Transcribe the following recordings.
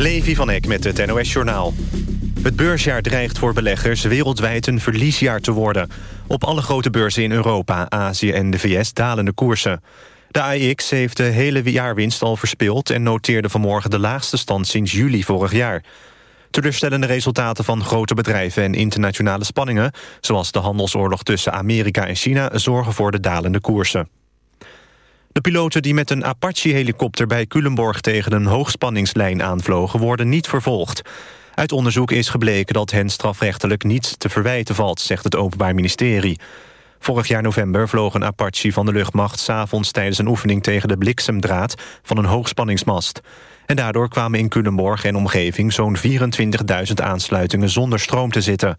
Levi van Eck met het NOS-journaal. Het beursjaar dreigt voor beleggers wereldwijd een verliesjaar te worden. Op alle grote beurzen in Europa, Azië en de VS dalen de koersen. De AEX heeft de hele jaarwinst al verspeeld... en noteerde vanmorgen de laagste stand sinds juli vorig jaar. Teleurstellende resultaten van grote bedrijven en internationale spanningen... zoals de handelsoorlog tussen Amerika en China... zorgen voor de dalende koersen. De piloten die met een Apache-helikopter bij Culemborg... tegen een hoogspanningslijn aanvlogen, worden niet vervolgd. Uit onderzoek is gebleken dat hen strafrechtelijk niet te verwijten valt... zegt het Openbaar Ministerie. Vorig jaar november vloog een Apache van de luchtmacht... s'avonds tijdens een oefening tegen de bliksemdraad van een hoogspanningsmast. En daardoor kwamen in Culemborg en omgeving... zo'n 24.000 aansluitingen zonder stroom te zitten.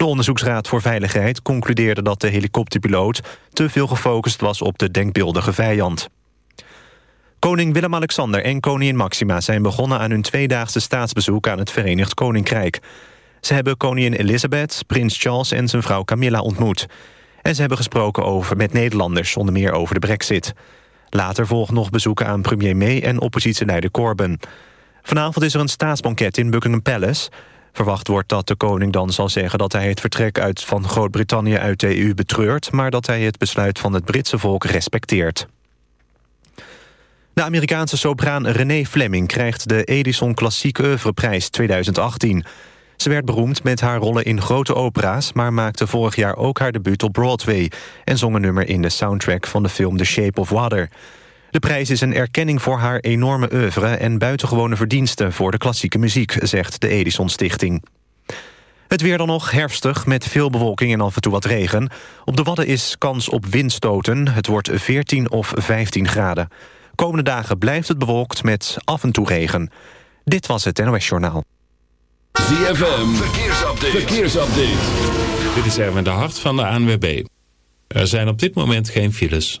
De Onderzoeksraad voor Veiligheid concludeerde dat de helikopterpiloot... te veel gefocust was op de denkbeeldige vijand. Koning Willem-Alexander en koningin Maxima zijn begonnen aan hun tweedaagse staatsbezoek aan het Verenigd Koninkrijk. Ze hebben koningin Elizabeth, prins Charles en zijn vrouw Camilla ontmoet. En ze hebben gesproken over met Nederlanders, onder meer over de brexit. Later volgen nog bezoeken aan premier May en oppositieleider Corbyn. Vanavond is er een staatsbanket in Buckingham Palace. Verwacht wordt dat de koning dan zal zeggen dat hij het vertrek uit van Groot-Brittannië uit de EU betreurt... maar dat hij het besluit van het Britse volk respecteert. De Amerikaanse sopraan René Fleming krijgt de Edison Klassiek Oeuvreprijs 2018. Ze werd beroemd met haar rollen in grote opera's... maar maakte vorig jaar ook haar debuut op Broadway... en zong een nummer in de soundtrack van de film The Shape of Water. De prijs is een erkenning voor haar enorme oeuvre... en buitengewone verdiensten voor de klassieke muziek... zegt de Edison Stichting. Het weer dan nog herfstig met veel bewolking en af en toe wat regen. Op de Wadden is kans op windstoten. Het wordt 14 of 15 graden. Komende dagen blijft het bewolkt met af en toe regen. Dit was het NOS Journaal. ZFM, verkeersupdate. verkeersupdate. Dit is Erwin de Hart van de ANWB. Er zijn op dit moment geen files.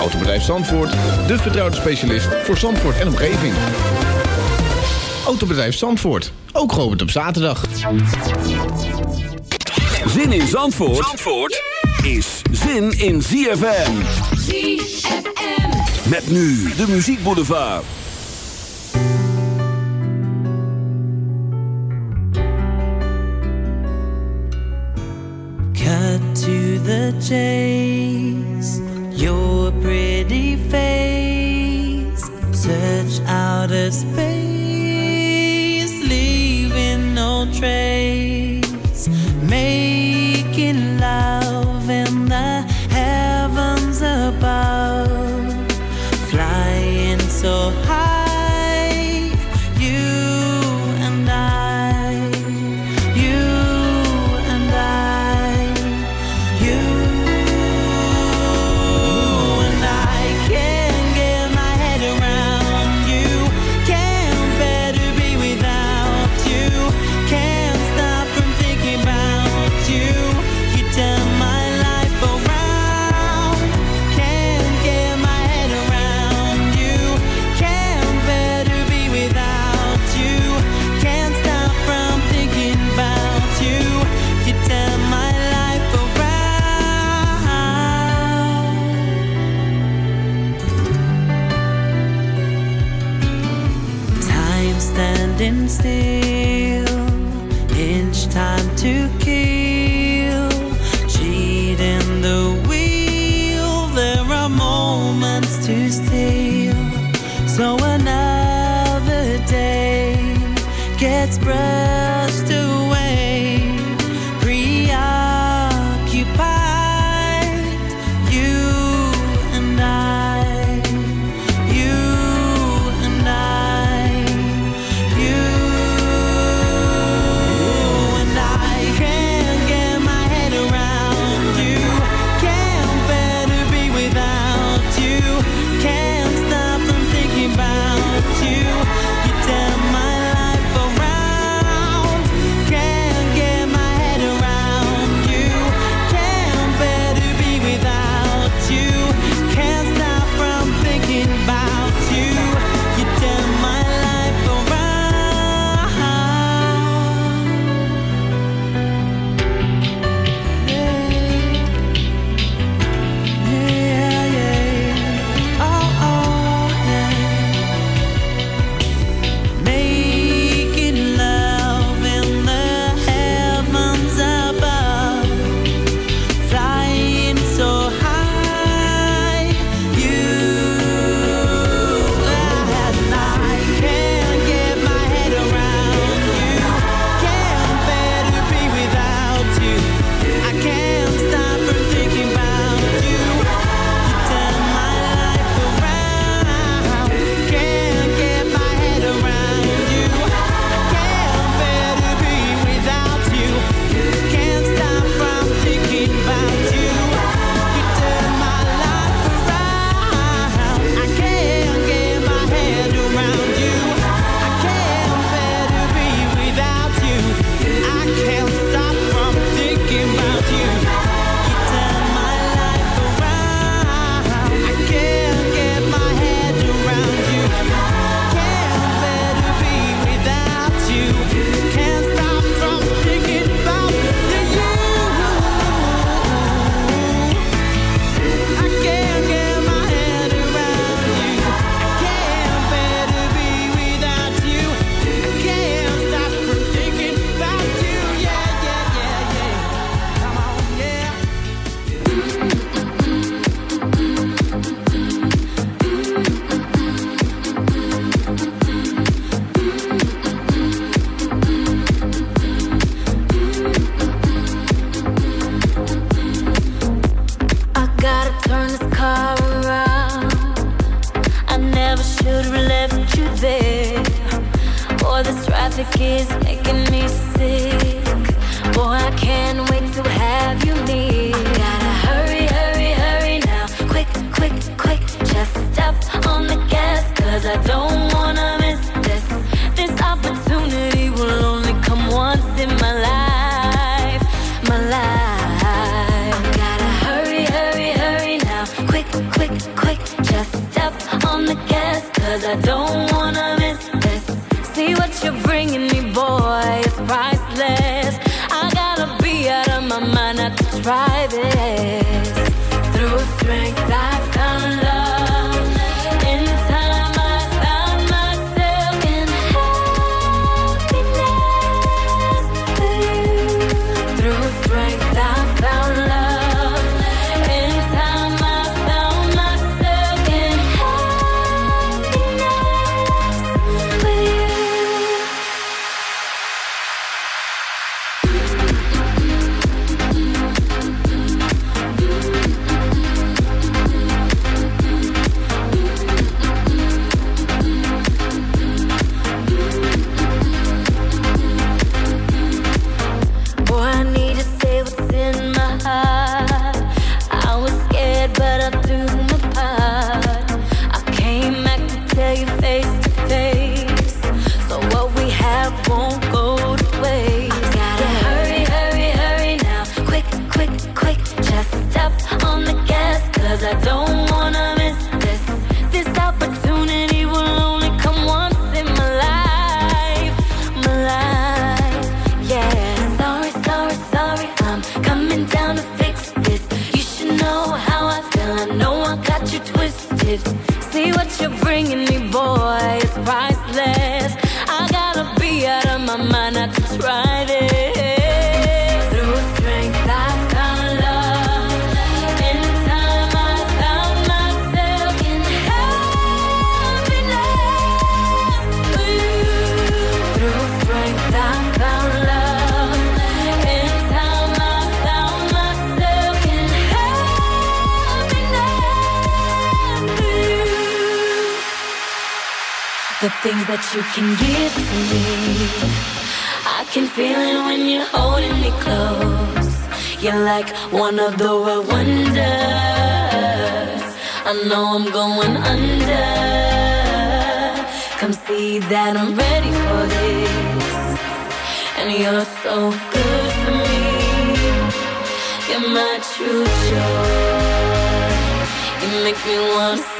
Autobedrijf Zandvoort, de vertrouwde specialist voor Zandvoort en omgeving. Autobedrijf Zandvoort, ook geopend op zaterdag. Zin in Zandvoort, Zandvoort is zin in ZFM. ZFM. Met nu de Muziek Boulevard. Cut to the chase, your pretty face, search outer space, leaving no trace, making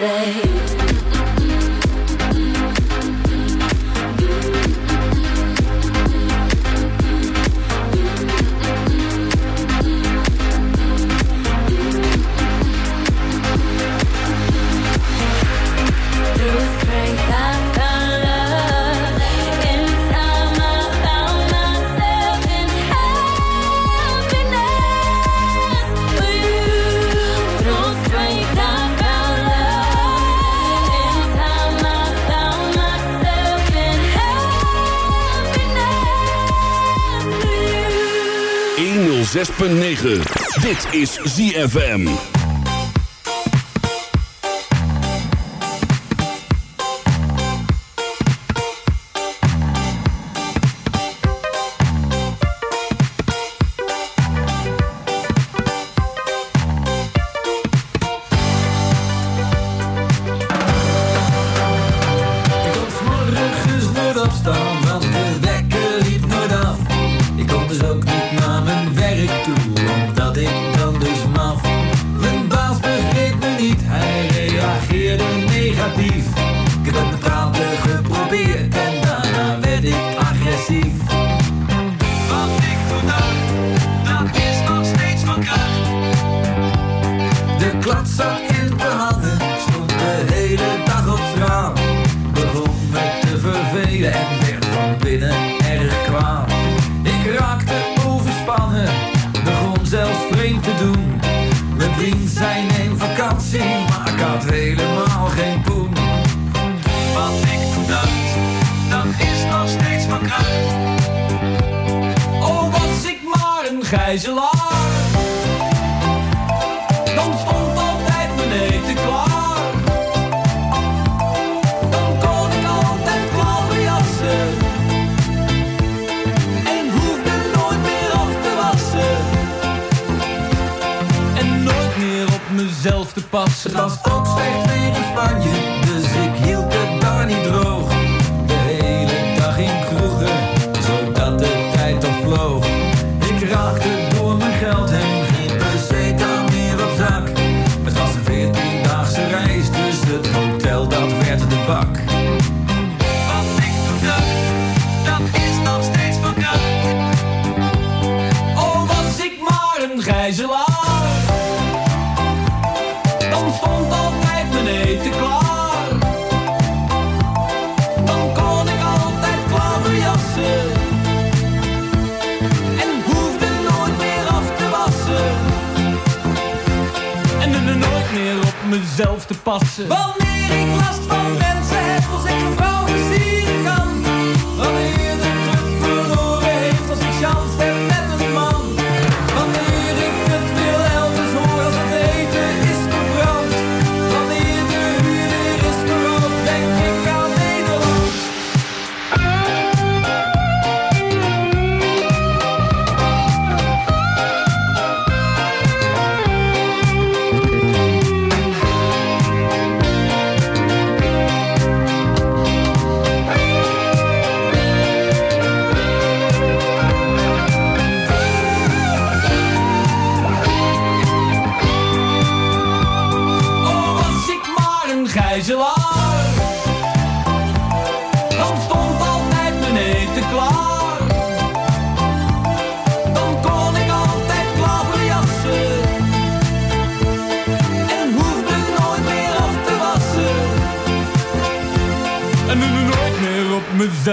say. 106.9. Dit is ZFM. pas. Het Jansen.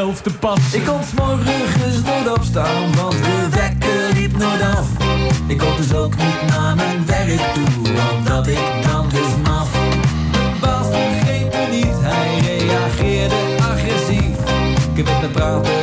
mezelf te. Ik kon morgens nooit opstaan, want de wekker liep nooit af. Ik kon dus ook niet naar mijn werk toe, want omdat ik dan dus maf. Baas begreep me niet, hij reageerde agressief. Ik heb met me praten.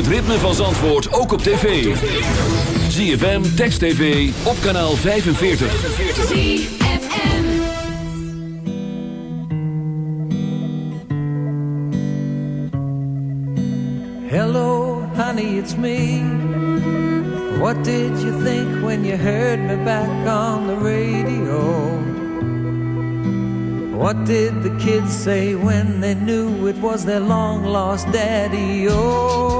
het ritme van Zandvoort ook op tv. ZFM, Text TV, op kanaal 45. Hello, honey, it's me. What did you think when you heard me back on the radio? What did the kids say when they knew it was their long lost daddy? Oh.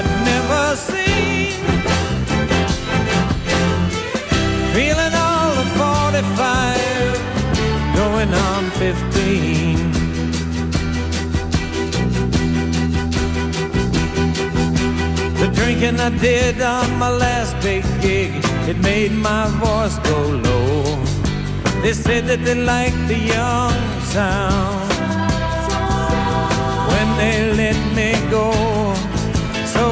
I'd never seen. Feeling all 45, going on 15. The drinking I did on my last big gig, it made my voice go low. They said that they liked the young sound. When they let me go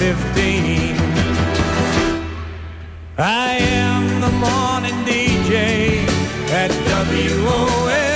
15. I am the morning DJ at WOLD.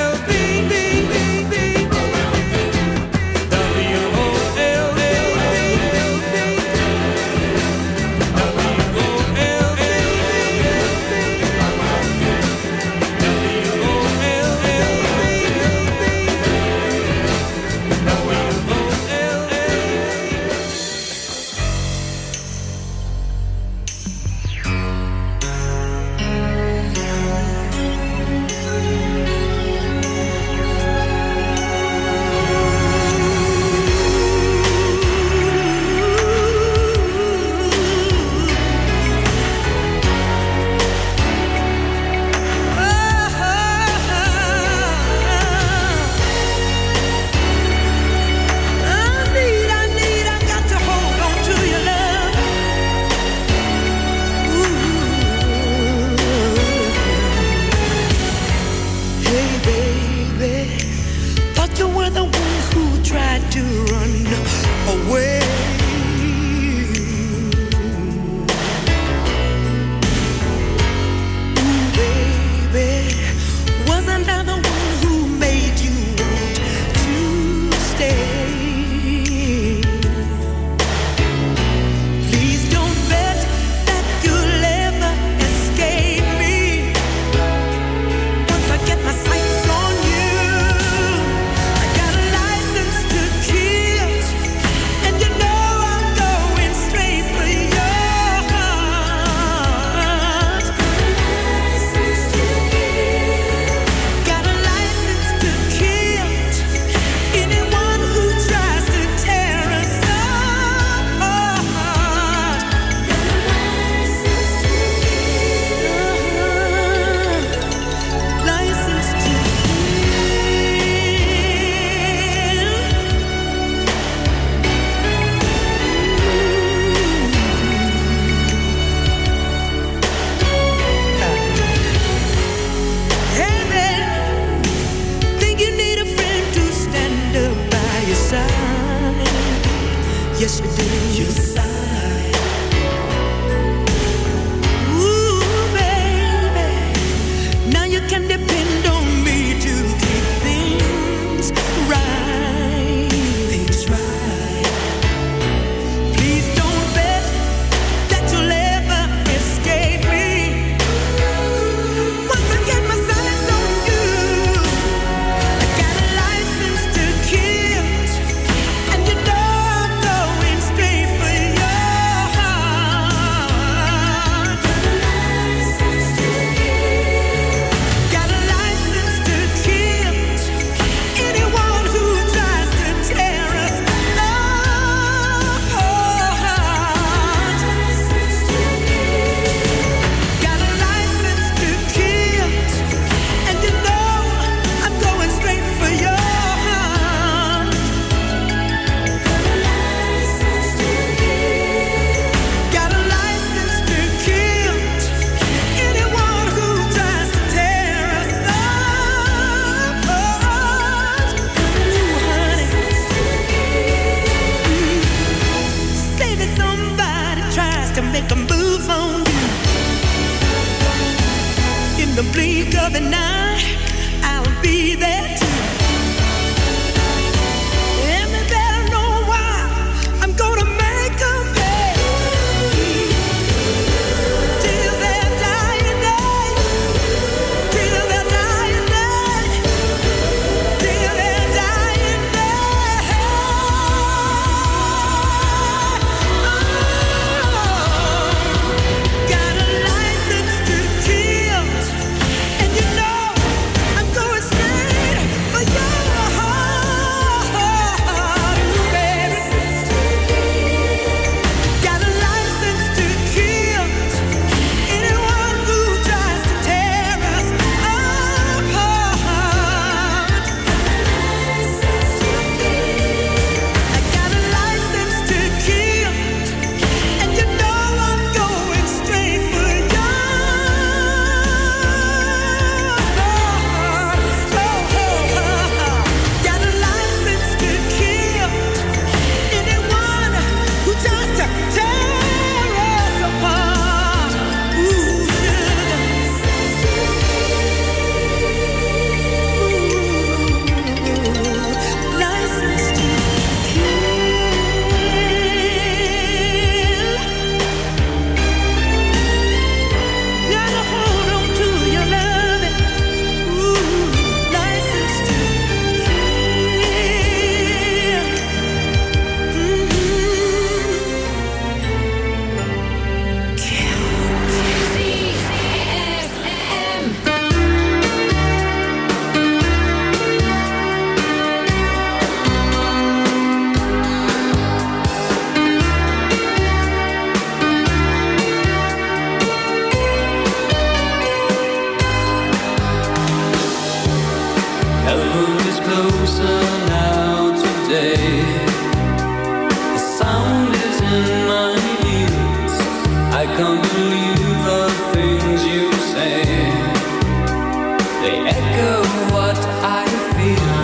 Echo what I feel,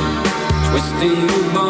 twisting the bones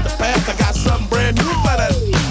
I got something brand new for that.